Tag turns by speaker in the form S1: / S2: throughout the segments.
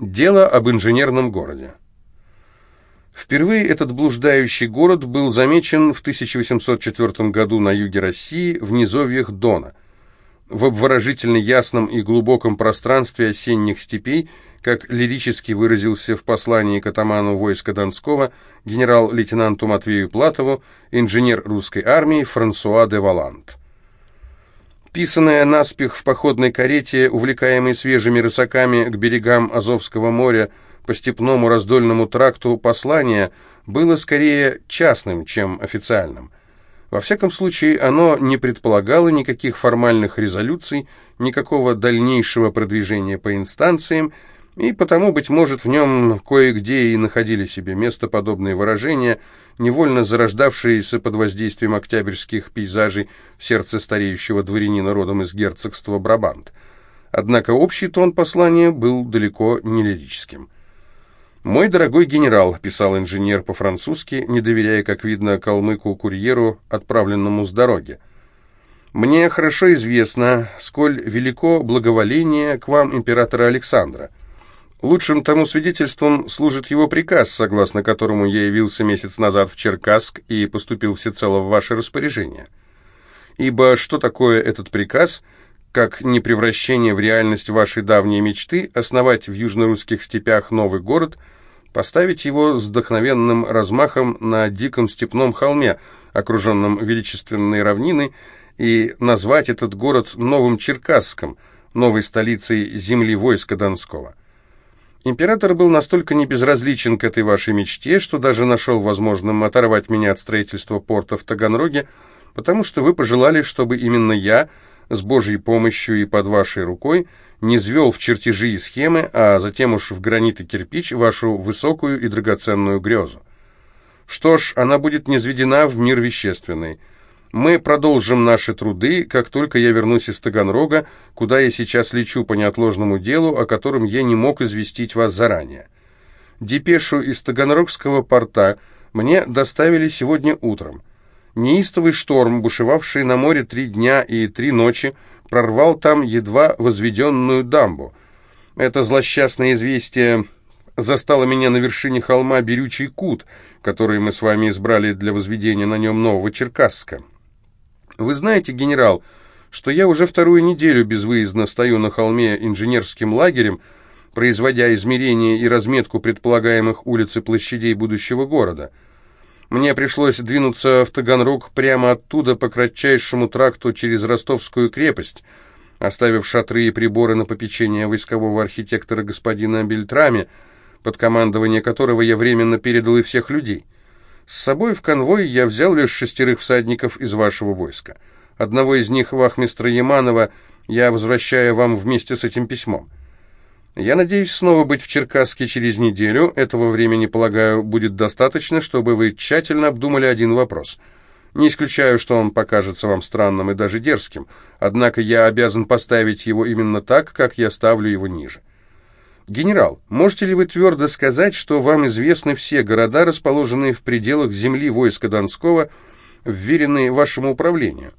S1: Дело об инженерном городе. Впервые этот блуждающий город был замечен в 1804 году на юге России, в низовьях Дона. В обворожительно ясном и глубоком пространстве осенних степей, как лирически выразился в послании к атаману войска Донского генерал-лейтенанту Матвею Платову, инженер русской армии Франсуа де Валант. Писанное наспех в походной карете, увлекаемой свежими рысаками к берегам Азовского моря, по степному раздольному тракту послание было скорее частным, чем официальным. Во всяком случае, оно не предполагало никаких формальных резолюций, никакого дальнейшего продвижения по инстанциям, и потому, быть может, в нем кое-где и находили себе место подобные выражения, невольно зарождавшиеся под воздействием октябрьских пейзажей в сердце стареющего дворянина родом из герцогства Брабант. Однако общий тон послания был далеко не лирическим. «Мой дорогой генерал», — писал инженер по-французски, не доверяя, как видно, калмыку-курьеру, отправленному с дороги. «Мне хорошо известно, сколь велико благоволение к вам императора Александра. Лучшим тому свидетельством служит его приказ, согласно которому я явился месяц назад в Черкасск и поступил всецело в ваше распоряжение. Ибо что такое этот приказ, как не превращение в реальность вашей давней мечты, основать в южно-русских степях новый город, поставить его с вдохновенным размахом на диком степном холме, окруженном величественной равниной, и назвать этот город Новым Черкасском, новой столицей земли войска Донского. Император был настолько небезразличен к этой вашей мечте, что даже нашел возможным оторвать меня от строительства порта в Таганроге, потому что вы пожелали, чтобы именно я, с Божьей помощью и под вашей рукой, не звел в чертежи и схемы, а затем уж в гранит и кирпич вашу высокую и драгоценную грезу. Что ж, она будет низведена в мир вещественный – мы продолжим наши труды, как только я вернусь из Таганрога, куда я сейчас лечу по неотложному делу, о котором я не мог известить вас заранее. Депешу из Таганрогского порта мне доставили сегодня утром. Неистовый шторм, бушевавший на море три дня и три ночи, прорвал там едва возведенную дамбу. Это злосчастное известие застало меня на вершине холма Берючий Кут, который мы с вами избрали для возведения на нем нового Черкасска. Вы знаете, генерал, что я уже вторую неделю безвыездно стою на холме инженерским лагерем, производя измерения и разметку предполагаемых улиц и площадей будущего города. Мне пришлось двинуться в Таганрог прямо оттуда по кратчайшему тракту через Ростовскую крепость, оставив шатры и приборы на попечение войскового архитектора господина Бельтрами, под командование которого я временно передал и всех людей. С собой в конвой я взял лишь шестерых всадников из вашего войска. Одного из них, вахмистра Яманова, я возвращаю вам вместе с этим письмом. Я надеюсь снова быть в Черкасске через неделю. Этого времени, полагаю, будет достаточно, чтобы вы тщательно обдумали один вопрос. Не исключаю, что он покажется вам странным и даже дерзким, однако я обязан поставить его именно так, как я ставлю его ниже. «Генерал, можете ли вы твердо сказать, что вам известны все города, расположенные в пределах земли войска Донского, вверенные вашему управлению?»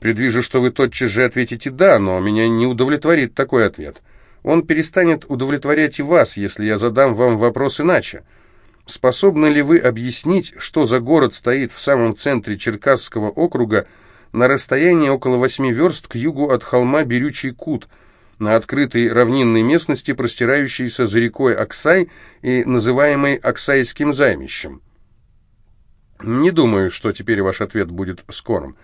S1: «Предвижу, что вы тотчас же ответите «да», но меня не удовлетворит такой ответ. Он перестанет удовлетворять и вас, если я задам вам вопрос иначе. Способны ли вы объяснить, что за город стоит в самом центре Черкасского округа на расстоянии около восьми верст к югу от холма Берючий Кут – на открытой равнинной местности, простирающейся за рекой Аксай и называемой Аксайским займищем. Не думаю, что теперь ваш ответ будет скорым,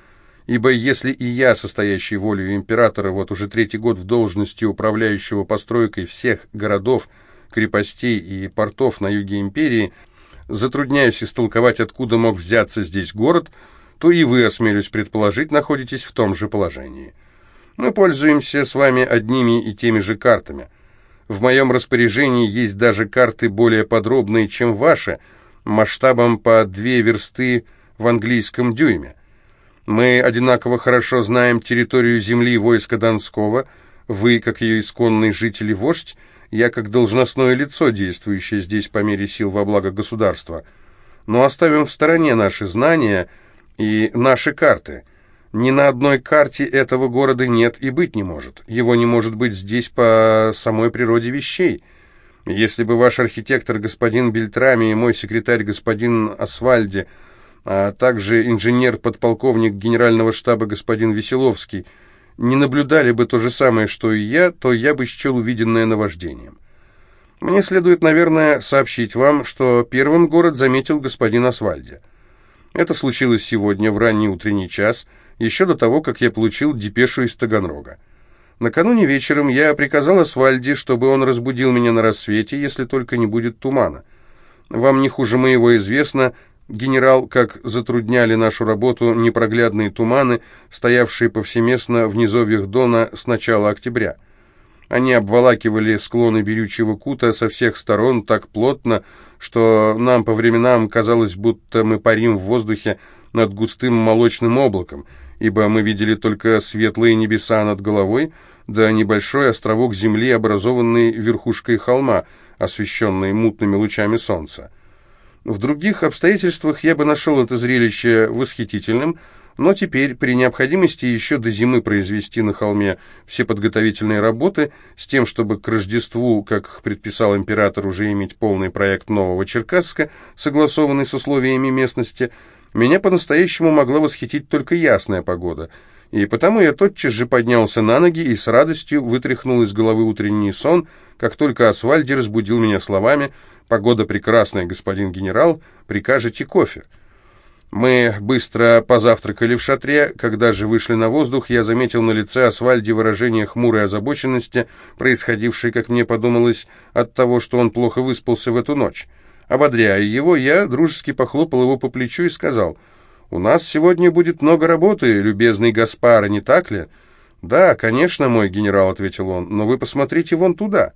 S1: ибо если и я, состоящий волею императора, вот уже третий год в должности управляющего постройкой всех городов, крепостей и портов на юге империи, затрудняюсь истолковать, откуда мог взяться здесь город, то и вы, осмелюсь предположить, находитесь в том же положении. Мы пользуемся с вами одними и теми же картами. В моем распоряжении есть даже карты более подробные, чем ваши, масштабом по две версты в английском дюйме. Мы одинаково хорошо знаем территорию земли войска Донского, вы, как ее исконный житель и вождь, я как должностное лицо, действующее здесь по мере сил во благо государства. Но оставим в стороне наши знания и наши карты – ни на одной карте этого города нет и быть не может. Его не может быть здесь по самой природе вещей. Если бы ваш архитектор господин Бельтрами и мой секретарь господин Асвальди, а также инженер-подполковник генерального штаба господин Веселовский не наблюдали бы то же самое, что и я, то я бы счел увиденное наваждением. Мне следует, наверное, сообщить вам, что первым город заметил господин Асвальди. Это случилось сегодня в ранний утренний час, еще до того, как я получил депешу из Таганрога. Накануне вечером я приказал Асвальди, чтобы он разбудил меня на рассвете, если только не будет тумана. Вам не хуже моего известно, генерал, как затрудняли нашу работу непроглядные туманы, стоявшие повсеместно в низовьях Дона с начала октября. Они обволакивали склоны берючего кута со всех сторон так плотно, что нам по временам казалось, будто мы парим в воздухе над густым молочным облаком — ибо мы видели только светлые небеса над головой, да небольшой островок земли, образованный верхушкой холма, освещенный мутными лучами солнца. В других обстоятельствах я бы нашел это зрелище восхитительным, но теперь, при необходимости еще до зимы произвести на холме все подготовительные работы, с тем, чтобы к Рождеству, как предписал император, уже иметь полный проект нового Черкасска, согласованный с условиями местности – меня по-настоящему могла восхитить только ясная погода, и потому я тотчас же поднялся на ноги и с радостью вытряхнул из головы утренний сон, как только Асвальди разбудил меня словами «Погода прекрасная, господин генерал, прикажете кофе». Мы быстро позавтракали в шатре. Когда же вышли на воздух, я заметил на лице Асвальди выражение хмурой озабоченности, происходившей, как мне подумалось, от того, что он плохо выспался в эту ночь. Ободряя его, я дружески похлопал его по плечу и сказал, «У нас сегодня будет много работы, любезный Гаспар, не так ли?» «Да, конечно, мой генерал», — ответил он, — «но вы посмотрите вон туда».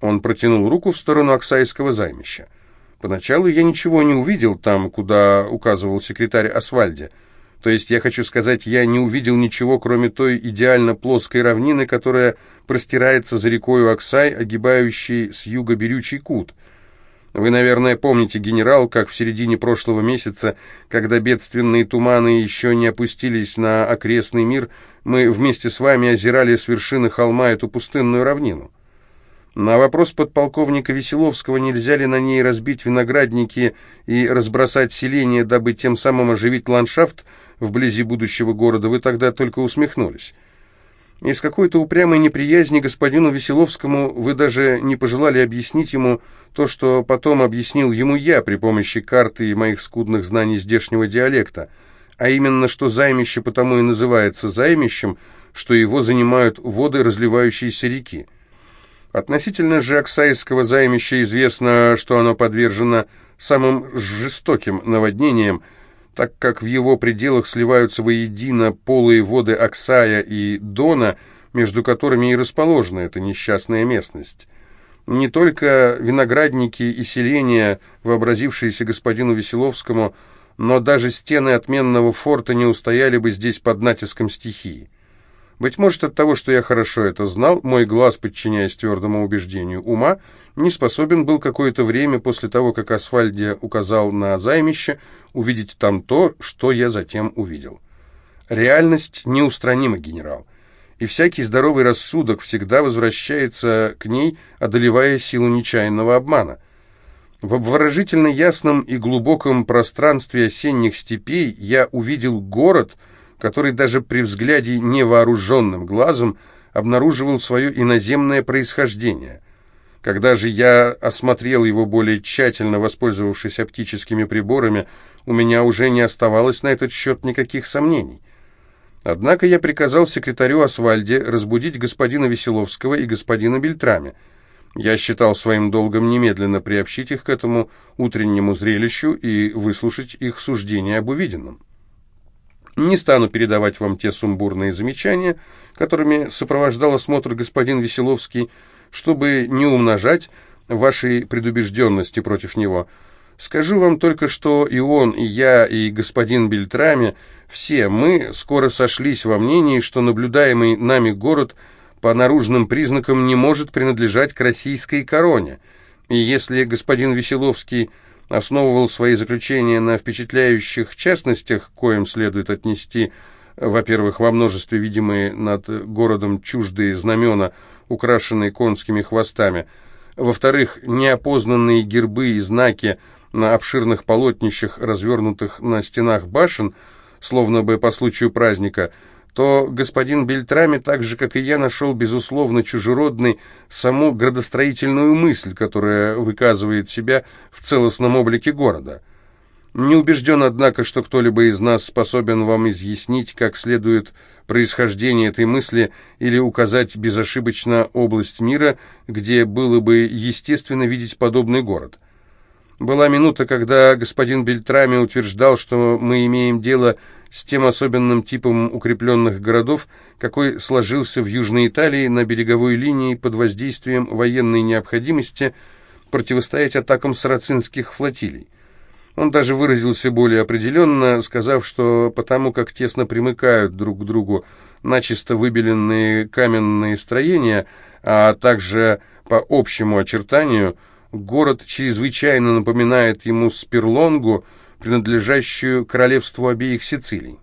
S1: Он протянул руку в сторону Оксайского займища. Поначалу я ничего не увидел там, куда указывал секретарь Асвальди. То есть, я хочу сказать, я не увидел ничего, кроме той идеально плоской равнины, которая простирается за рекою Оксай, огибающей с юга Берючий кут — вы, наверное, помните, генерал, как в середине прошлого месяца, когда бедственные туманы еще не опустились на окрестный мир, мы вместе с вами озирали с вершины холма эту пустынную равнину. На вопрос подполковника Веселовского, нельзя ли на ней разбить виноградники и разбросать селение, дабы тем самым оживить ландшафт вблизи будущего города, вы тогда только усмехнулись. Из какой-то упрямой неприязни господину Веселовскому вы даже не пожелали объяснить ему то, что потом объяснил ему я при помощи карты и моих скудных знаний здешнего диалекта, а именно, что займище потому и называется займищем, что его занимают воды разливающейся реки. Относительно же Оксайского займища известно, что оно подвержено самым жестоким наводнениям, так как в его пределах сливаются воедино полые воды Оксая и Дона, между которыми и расположена эта несчастная местность. Не только виноградники и селения, вообразившиеся господину Веселовскому, но даже стены отменного форта не устояли бы здесь под натиском стихии. Быть может, от того, что я хорошо это знал, мой глаз, подчиняясь твердому убеждению ума, не способен был какое-то время после того, как Асфальдия указал на займище, увидеть там то, что я затем увидел. Реальность неустранима, генерал, и всякий здоровый рассудок всегда возвращается к ней, одолевая силу нечаянного обмана. В обворожительно ясном и глубоком пространстве осенних степей я увидел город — который даже при взгляде невооруженным глазом обнаруживал свое иноземное происхождение. Когда же я осмотрел его более тщательно, воспользовавшись оптическими приборами, у меня уже не оставалось на этот счет никаких сомнений. Однако я приказал секретарю Асвальде разбудить господина Веселовского и господина Бельтрами. Я считал своим долгом немедленно приобщить их к этому утреннему зрелищу и выслушать их суждения об увиденном. Не стану передавать вам те сумбурные замечания, которыми сопровождал осмотр господин Веселовский, чтобы не умножать вашей предубежденности против него. Скажу вам только, что и он, и я, и господин Бельтрами, все мы скоро сошлись во мнении, что наблюдаемый нами город по наружным признакам не может принадлежать к российской короне. И если господин Веселовский основывал свои заключения на впечатляющих частностях, коим следует отнести, во-первых, во множестве видимые над городом чуждые знамена, украшенные конскими хвостами, Во-вторых, неопознанные гербы и знаки на обширных полотнищах, развернутых на стенах башен, словно бы по случаю праздника, то господин Бельтрами, так же, как и я, нашел, безусловно, чужеродной саму градостроительную мысль, которая выказывает себя в целостном облике города. Не убежден, однако, что кто-либо из нас способен вам изъяснить, как следует происхождение этой мысли или указать безошибочно область мира, где было бы естественно видеть подобный город. Была минута, когда господин Бельтрами утверждал, что мы имеем дело с тем особенным типом укрепленных городов, какой сложился в Южной Италии на береговой линии под воздействием военной необходимости противостоять атакам сарацинских флотилий. Он даже выразился более определенно, сказав, что потому как тесно примыкают друг к другу начисто выбеленные каменные строения, а также по общему очертанию, город чрезвычайно напоминает ему Спирлонгу, принадлежащую королевству обеих Сицилий.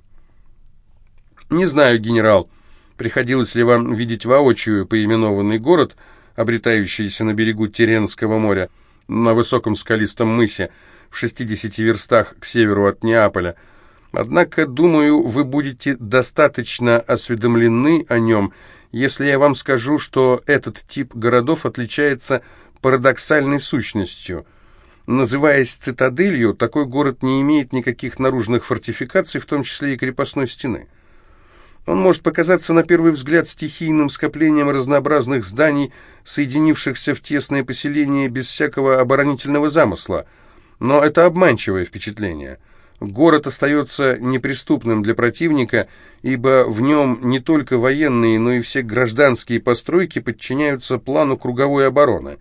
S1: Не знаю, генерал, приходилось ли вам видеть воочию поименованный город, обретающийся на берегу Теренского моря, на высоком скалистом мысе, в 60 верстах к северу от Неаполя. Однако, думаю, вы будете достаточно осведомлены о нем, если я вам скажу, что этот тип городов отличается парадоксальной сущностью. Называясь цитаделью, такой город не имеет никаких наружных фортификаций, в том числе и крепостной стены. Он может показаться на первый взгляд стихийным скоплением разнообразных зданий, соединившихся в тесное поселение без всякого оборонительного замысла – но это обманчивое впечатление. Город остается неприступным для противника, ибо в нем не только военные, но и все гражданские постройки подчиняются плану круговой обороны.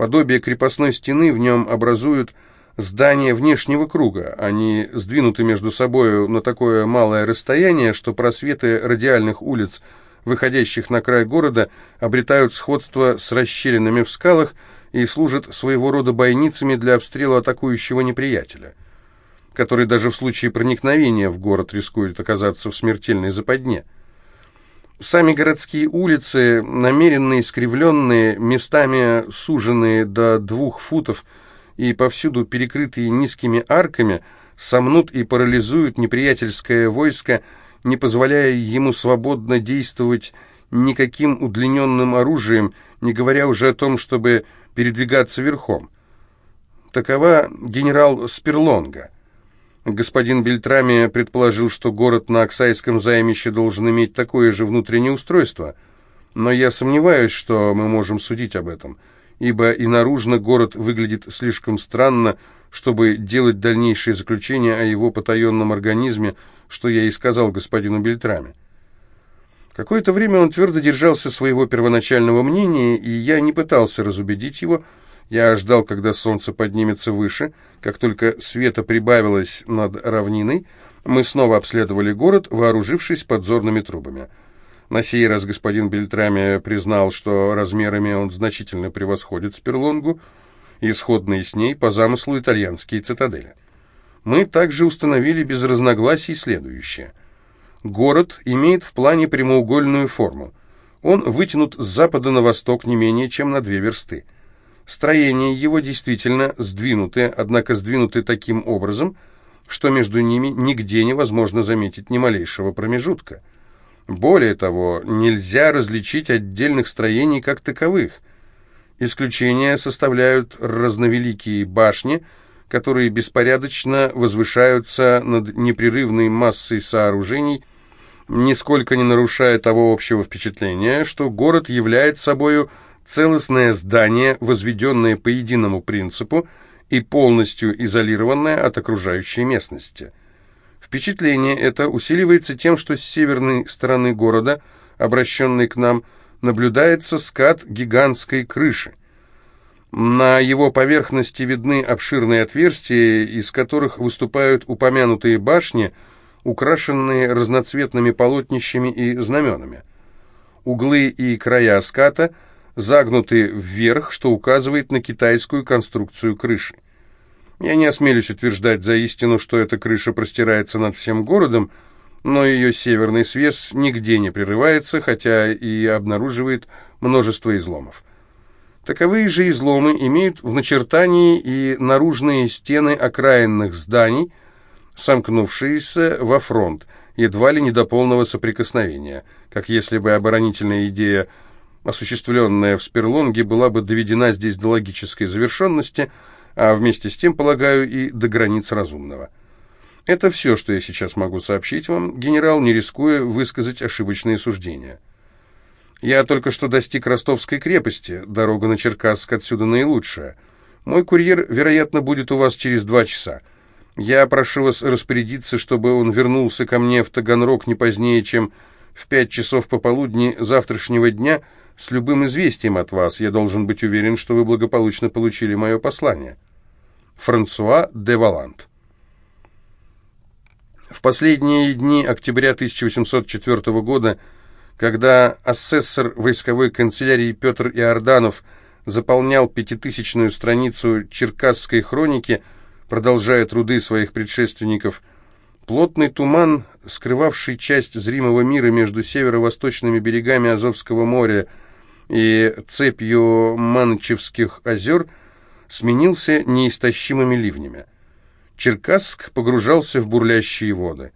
S1: Подобие крепостной стены в нем образуют здания внешнего круга. Они сдвинуты между собой на такое малое расстояние, что просветы радиальных улиц, выходящих на край города, обретают сходство с расщелинами в скалах, и служат своего рода бойницами для обстрела атакующего неприятеля, который даже в случае проникновения в город рискует оказаться в смертельной западне. Сами городские улицы, намеренно искривленные, местами суженные до двух футов и повсюду перекрытые низкими арками, сомнут и парализуют неприятельское войско, не позволяя ему свободно действовать никаким удлиненным оружием, не говоря уже о том, чтобы передвигаться верхом. Такова генерал Спирлонга. Господин Бельтрами предположил, что город на Оксайском займище должен иметь такое же внутреннее устройство, но я сомневаюсь, что мы можем судить об этом, ибо и наружно город выглядит слишком странно, чтобы делать дальнейшие заключения о его потаенном организме, что я и сказал господину Бельтрами. Какое-то время он твердо держался своего первоначального мнения, и я не пытался разубедить его. Я ждал, когда солнце поднимется выше. Как только света прибавилось над равниной, мы снова обследовали город, вооружившись подзорными трубами. На сей раз господин Бельтрами признал, что размерами он значительно превосходит Сперлонгу, исходные с ней по замыслу итальянские цитадели. Мы также установили без разногласий следующее – Город имеет в плане прямоугольную форму. Он вытянут с запада на восток не менее чем на две версты. Строения его действительно сдвинуты, однако сдвинуты таким образом, что между ними нигде невозможно заметить ни малейшего промежутка. Более того, нельзя различить отдельных строений как таковых. Исключения составляют разновеликие башни, которые беспорядочно возвышаются над непрерывной массой сооружений, нисколько не нарушая того общего впечатления, что город является собою целостное здание, возведенное по единому принципу и полностью изолированное от окружающей местности. Впечатление это усиливается тем, что с северной стороны города, обращенной к нам, наблюдается скат гигантской крыши. На его поверхности видны обширные отверстия, из которых выступают упомянутые башни – украшенные разноцветными полотнищами и знаменами. Углы и края ската загнуты вверх, что указывает на китайскую конструкцию крыши. Я не осмелюсь утверждать за истину, что эта крыша простирается над всем городом, но ее северный свес нигде не прерывается, хотя и обнаруживает множество изломов. Таковые же изломы имеют в начертании и наружные стены окраинных зданий, сомкнувшиеся во фронт, едва ли не до полного соприкосновения, как если бы оборонительная идея, осуществленная в Сперлонге, была бы доведена здесь до логической завершенности, а вместе с тем, полагаю, и до границ разумного. Это все, что я сейчас могу сообщить вам, генерал, не рискуя высказать ошибочные суждения. Я только что достиг Ростовской крепости, дорога на Черкасск отсюда наилучшая. Мой курьер, вероятно, будет у вас через два часа. Я прошу вас распорядиться, чтобы он вернулся ко мне в Таганрог не позднее, чем в пять часов пополудни завтрашнего дня с любым известием от вас. Я должен быть уверен, что вы благополучно получили мое послание. Франсуа де Валант В последние дни октября 1804 года, когда асессор войсковой канцелярии Петр Иорданов заполнял пятитысячную страницу черкасской хроники, продолжая труды своих предшественников. Плотный туман, скрывавший часть зримого мира между северо-восточными берегами Азовского моря и цепью Манчевских озер, сменился неистощимыми ливнями. Черкасск погружался в бурлящие воды.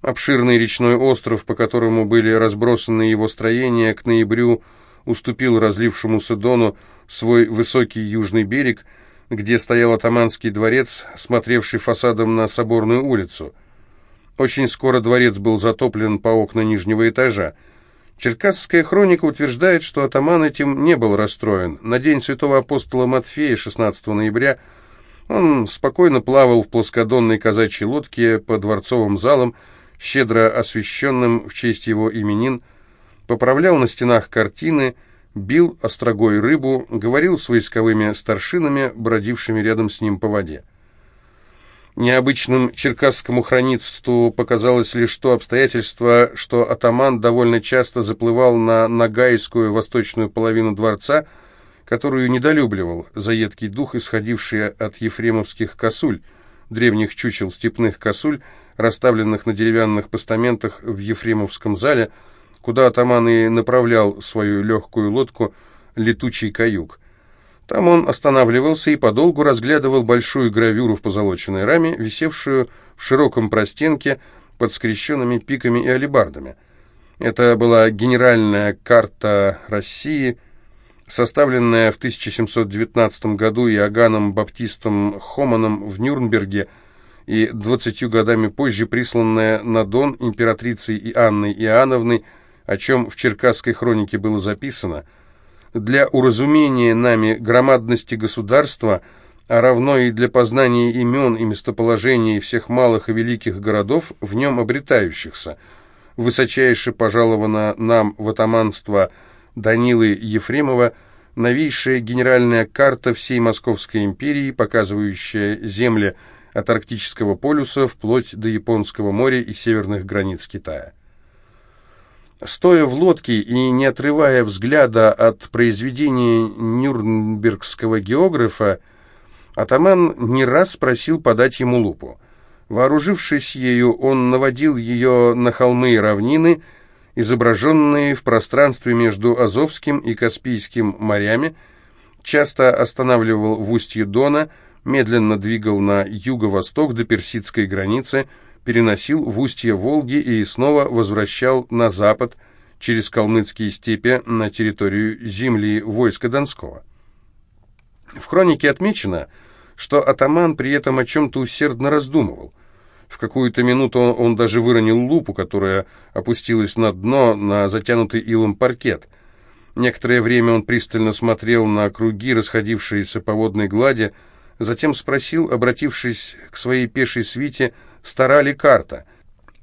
S1: Обширный речной остров, по которому были разбросаны его строения, к ноябрю уступил разлившемуся Дону свой высокий южный берег – где стоял атаманский дворец, смотревший фасадом на Соборную улицу. Очень скоро дворец был затоплен по окна нижнего этажа. Черкасская хроника утверждает, что атаман этим не был расстроен. На день святого апостола Матфея, 16 ноября, он спокойно плавал в плоскодонной казачьей лодке по дворцовым залам, щедро освященным в честь его именин, поправлял на стенах картины, бил острогой рыбу, говорил с войсковыми старшинами, бродившими рядом с ним по воде. Необычным черкасскому хранительству показалось лишь то обстоятельство, что атаман довольно часто заплывал на Нагайскую восточную половину дворца, которую недолюбливал за едкий дух, исходивший от ефремовских косуль, древних чучел степных косуль, расставленных на деревянных постаментах в Ефремовском зале, куда атаман и направлял свою легкую лодку «Летучий каюк». Там он останавливался и подолгу разглядывал большую гравюру в позолоченной раме, висевшую в широком простенке под скрещенными пиками и алебардами. Это была генеральная карта России, составленная в 1719 году Иоганном Баптистом Хоманом в Нюрнберге и двадцатью годами позже присланная на Дон императрицей Иоанной Иоанновной о чем в черкасской хронике было записано, для уразумения нами громадности государства, а равно и для познания имен и местоположений всех малых и великих городов, в нем обретающихся, высочайше пожаловано нам в атаманство Данилы Ефремова новейшая генеральная карта всей Московской империи, показывающая земли от Арктического полюса вплоть до Японского моря и северных границ Китая. Стоя в лодке и не отрывая взгляда от произведения нюрнбергского географа, атаман не раз просил подать ему лупу. Вооружившись ею, он наводил ее на холмы и равнины, изображенные в пространстве между Азовским и Каспийским морями, часто останавливал в устье Дона, медленно двигал на юго-восток до персидской границы, переносил в устье Волги и снова возвращал на запад через калмыцкие степи на территорию земли войска Донского. В хронике отмечено, что атаман при этом о чем-то усердно раздумывал. В какую-то минуту он даже выронил лупу, которая опустилась на дно на затянутый илом паркет. Некоторое время он пристально смотрел на круги, расходившиеся по водной глади, затем спросил, обратившись к своей пешей свите, стара ли карта.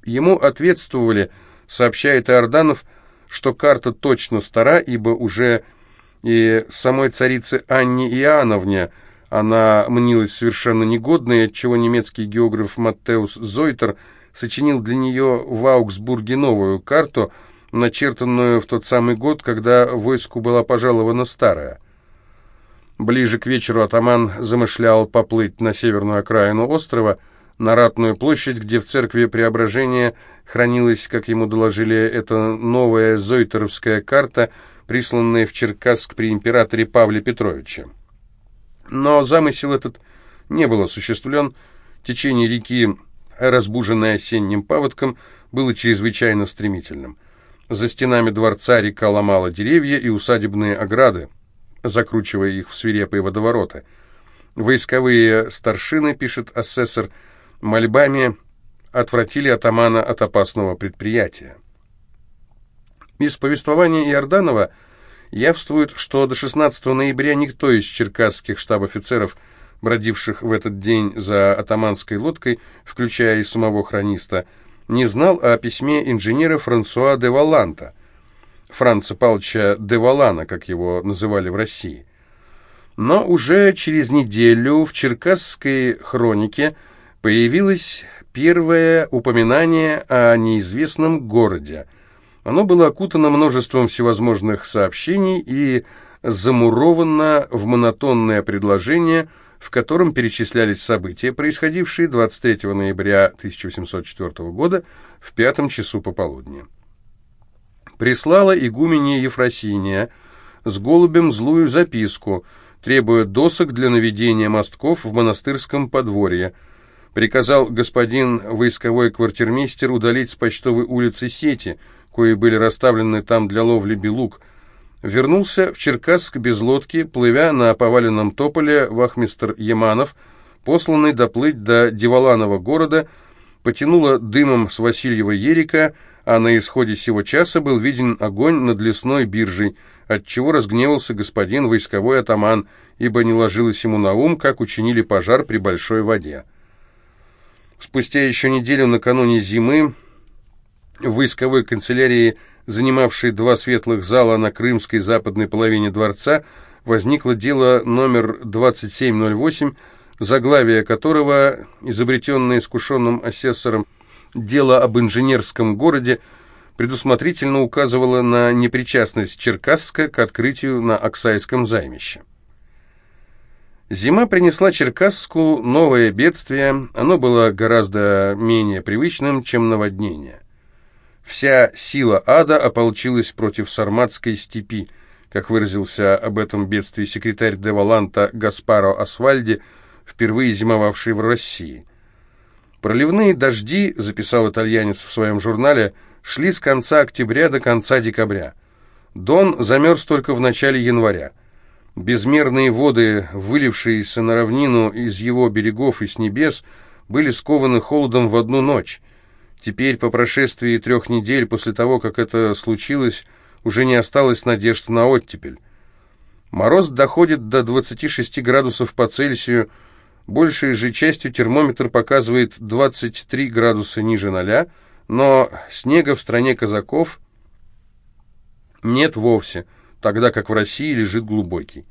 S1: Ему ответствовали, сообщает Иорданов, что карта точно стара, ибо уже и самой царице Анне Иоанновне она мнилась совершенно негодной, отчего немецкий географ Маттеус Зойтер сочинил для нее в Аугсбурге новую карту, начертанную в тот самый год, когда войску была пожалована старая. Ближе к вечеру атаман замышлял поплыть на северную окраину острова, на Ратную площадь, где в церкви Преображения хранилась, как ему доложили, эта новая зойтеровская карта, присланные в Черкасск при императоре Павле Петровиче. Но замысел этот не был осуществлен. Течение реки, разбуженное осенним паводком, было чрезвычайно стремительным. За стенами дворца река ломала деревья и усадебные ограды, закручивая их в свирепые водовороты. Войсковые старшины, пишет асессор, мольбами отвратили атамана от опасного предприятия. Из повествования Иорданова явствует, что до 16 ноября никто из черкасских штаб-офицеров, бродивших в этот день за атаманской лодкой, включая и самого хрониста, не знал о письме инженера Франсуа де Валанта, Франца Павловича де Валана, как его называли в России. Но уже через неделю в черкасской хронике появилось первое упоминание о неизвестном городе. Оно было окутано множеством всевозможных сообщений и замуровано в монотонное предложение – в котором перечислялись события, происходившие 23 ноября 1804 года в пятом часу пополудни. Прислала игуменья Ефросиния с голубем злую записку, требуя досок для наведения мостков в монастырском подворье. Приказал господин войсковой квартирмейстер удалить с почтовой улицы сети, кои были расставлены там для ловли белук, вернулся в Черкасск без лодки, плывя на поваленном тополе вахмистр Яманов, посланный доплыть до Деволанова города, потянуло дымом с Васильева Ерика, а на исходе сего часа был виден огонь над лесной биржей, отчего разгневался господин войсковой атаман, ибо не ложилось ему на ум, как учинили пожар при большой воде. Спустя еще неделю накануне зимы в войсковой канцелярии занимавшей два светлых зала на крымской западной половине дворца, возникло дело номер 2708, заглавие которого, изобретенное искушенным асессором, дело об инженерском городе, предусмотрительно указывало на непричастность Черкасска к открытию на Оксайском займище. Зима принесла Черкасску новое бедствие, оно было гораздо менее привычным, чем наводнение. Вся сила ада ополчилась против сарматской степи, как выразился об этом бедствии секретарь Деваланта Гаспаро Асвальди, впервые зимовавший в России. «Проливные дожди», — записал итальянец в своем журнале, шли с конца октября до конца декабря. Дон замерз только в начале января. Безмерные воды, вылившиеся на равнину из его берегов и с небес, были скованы холодом в одну ночь. Теперь, по прошествии трех недель после того, как это случилось, уже не осталось надежд на оттепель. Мороз доходит до 26 градусов по Цельсию, большей же частью термометр показывает 23 градуса ниже ноля, но снега в стране казаков нет вовсе, тогда как в России лежит глубокий.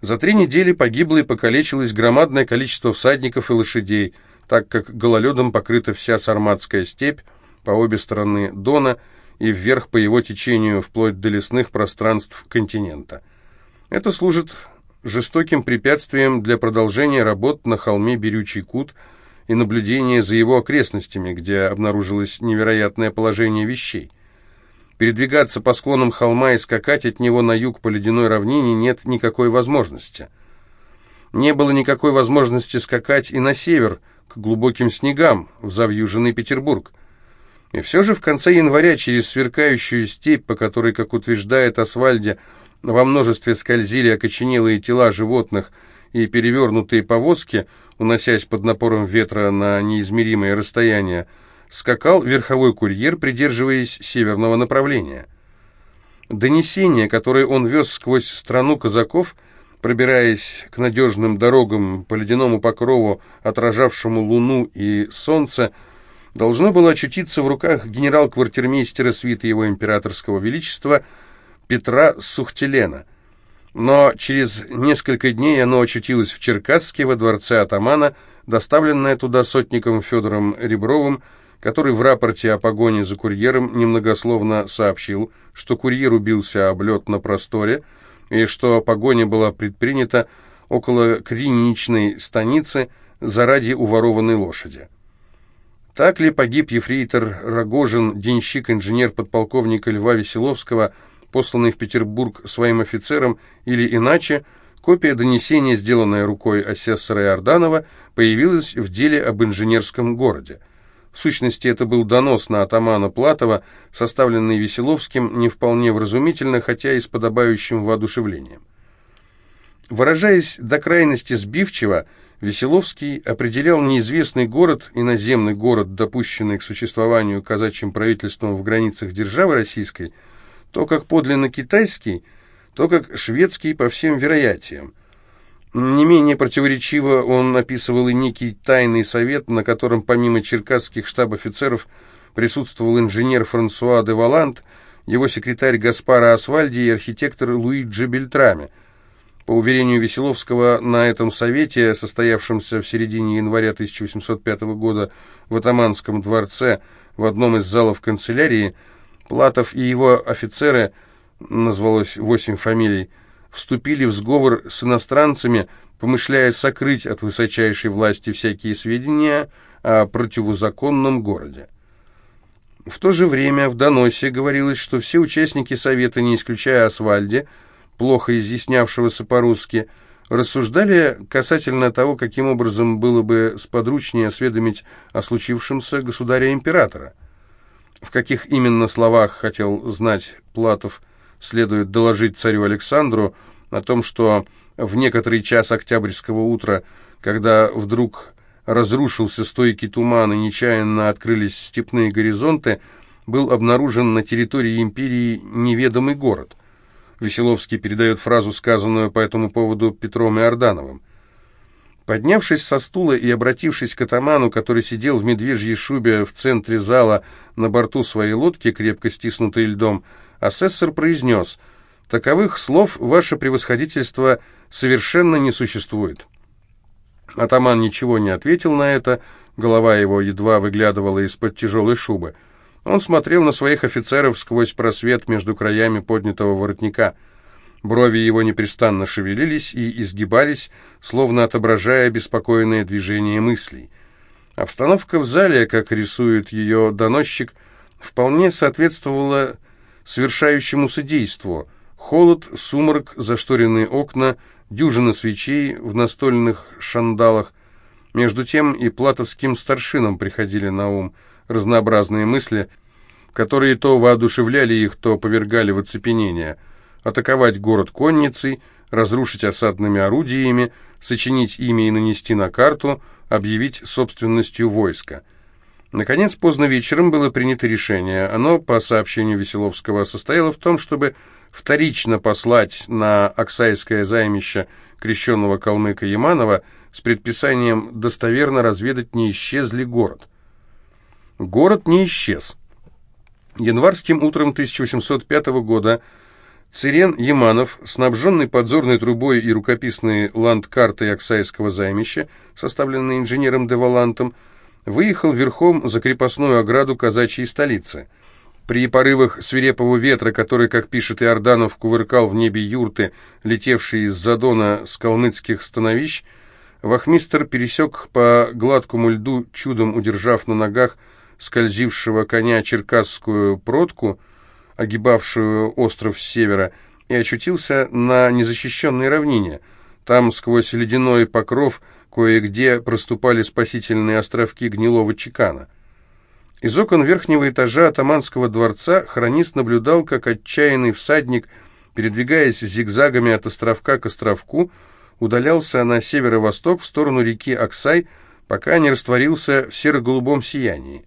S1: За три недели погибло и покалечилось громадное количество всадников и лошадей – так как гололедом покрыта вся Сарматская степь по обе стороны Дона и вверх по его течению, вплоть до лесных пространств континента. Это служит жестоким препятствием для продолжения работ на холме Берючий Кут и наблюдения за его окрестностями, где обнаружилось невероятное положение вещей. Передвигаться по склонам холма и скакать от него на юг по ледяной равнине нет никакой возможности. Не было никакой возможности скакать и на север – к глубоким снегам в завьюженный Петербург. И все же в конце января через сверкающую степь, по которой, как утверждает Асвальде, во множестве скользили окоченелые тела животных и перевернутые повозки, уносясь под напором ветра на неизмеримое расстояние, скакал верховой курьер, придерживаясь северного направления. Донесение, которое он вез сквозь страну казаков – Пробираясь к надежным дорогам по ледяному покрову, отражавшему луну и солнце, должно было очутиться в руках генерал-квартирмейстера свиты его императорского величества Петра Сухтелена. Но через несколько дней оно очутилось в Черкасске во дворце атамана, доставленное туда сотником Федором Ребровым, который в рапорте о погоне за курьером немногословно сообщил, что курьер убился об лед на просторе, и что погоня была предпринята около клиничной станицы заради уворованной лошади. Так ли погиб ефрейтор Рогожин, денщик-инженер подполковника Льва Веселовского, посланный в Петербург своим офицерам, или иначе, копия донесения, сделанная рукой асессора Иорданова, появилась в деле об инженерском городе. В сущности, это был донос на атамана Платова, составленный Веселовским не вполне вразумительно, хотя и с подобающим воодушевлением. Выражаясь до крайности сбивчиво, Веселовский определял неизвестный город, иноземный город, допущенный к существованию казачьим правительством в границах державы российской, то как подлинно китайский, то как шведский по всем вероятиям. Не менее противоречиво он описывал и некий тайный совет, на котором помимо черкасских штаб-офицеров присутствовал инженер Франсуа де Валант, его секретарь Гаспара Асвальди и архитектор Луиджи Бельтраме – по уверению Веселовского, на этом совете, состоявшемся в середине января 1805 года в Атаманском дворце в одном из залов канцелярии, Платов и его офицеры, назвалось восемь фамилий, вступили в сговор с иностранцами, помышляя сокрыть от высочайшей власти всякие сведения о противозаконном городе. В то же время в доносе говорилось, что все участники Совета, не исключая Асвальди, плохо изъяснявшегося по-русски, рассуждали касательно того, каким образом было бы сподручнее осведомить о случившемся государя-императора. В каких именно словах хотел знать Платов, следует доложить царю Александру о том, что в некоторый час октябрьского утра, когда вдруг разрушился стойкий туман и нечаянно открылись степные горизонты, был обнаружен на территории империи неведомый город – Веселовский передает фразу, сказанную по этому поводу Петром Иордановым. Поднявшись со стула и обратившись к атаману, который сидел в медвежьей шубе в центре зала на борту своей лодки, крепко стиснутой льдом, асессор произнес «Таковых слов, ваше превосходительство, совершенно не существует». Атаман ничего не ответил на это, голова его едва выглядывала из-под тяжелой шубы. Он смотрел на своих офицеров сквозь просвет между краями поднятого воротника. Брови его непрестанно шевелились и изгибались, словно отображая беспокойное движение мыслей. Обстановка в зале, как рисует ее доносчик, вполне соответствовала совершающемуся действу. Холод, сумрак, зашторенные окна, дюжина свечей в настольных шандалах. Между тем и платовским старшинам приходили на ум – разнообразные мысли, которые то воодушевляли их, то повергали в оцепенение. Атаковать город конницей, разрушить осадными орудиями, сочинить ими и нанести на карту, объявить собственностью войска. Наконец, поздно вечером было принято решение. Оно, по сообщению Веселовского, состояло в том, чтобы вторично послать на Оксайское займище крещенного калмыка Яманова с предписанием достоверно разведать, не исчез ли город. Город не исчез. Январским утром 1805 года Цирен Яманов, снабженный подзорной трубой и рукописной ландкартой Оксайского займища, составленной инженером Девалантом, выехал верхом за крепостную ограду казачьей столицы. При порывах свирепого ветра, который, как пишет Иорданов, кувыркал в небе юрты, летевшие из задона с калмыцких становищ, вахмистр пересек по гладкому льду, чудом удержав на ногах, скользившего коня черкасскую продку, огибавшую остров с севера, и очутился на незащищенной равнине. Там сквозь ледяной покров кое-где проступали спасительные островки гнилого чекана. Из окон верхнего этажа атаманского дворца хронист наблюдал, как отчаянный всадник, передвигаясь зигзагами от островка к островку, удалялся на северо-восток в сторону реки Аксай, пока не растворился в серо-голубом сиянии.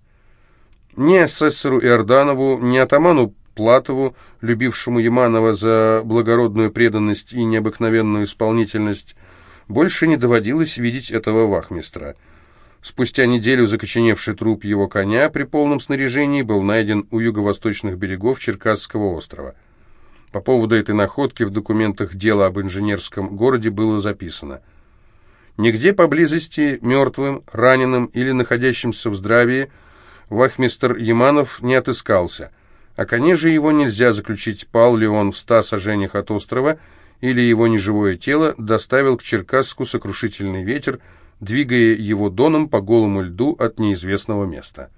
S1: Ни асессору Иорданову, ни атаману Платову, любившему Яманова за благородную преданность и необыкновенную исполнительность, больше не доводилось видеть этого вахмистра. Спустя неделю закоченевший труп его коня при полном снаряжении был найден у юго-восточных берегов Черкасского острова. По поводу этой находки в документах дела об инженерском городе было записано «Нигде поблизости мертвым, раненым или находящимся в здравии – Вахмистр Яманов не отыскался. А коне же его нельзя заключить, пал ли он в ста сажениях от острова, или его неживое тело доставил к Черкасску сокрушительный ветер, двигая его доном по голому льду от неизвестного места.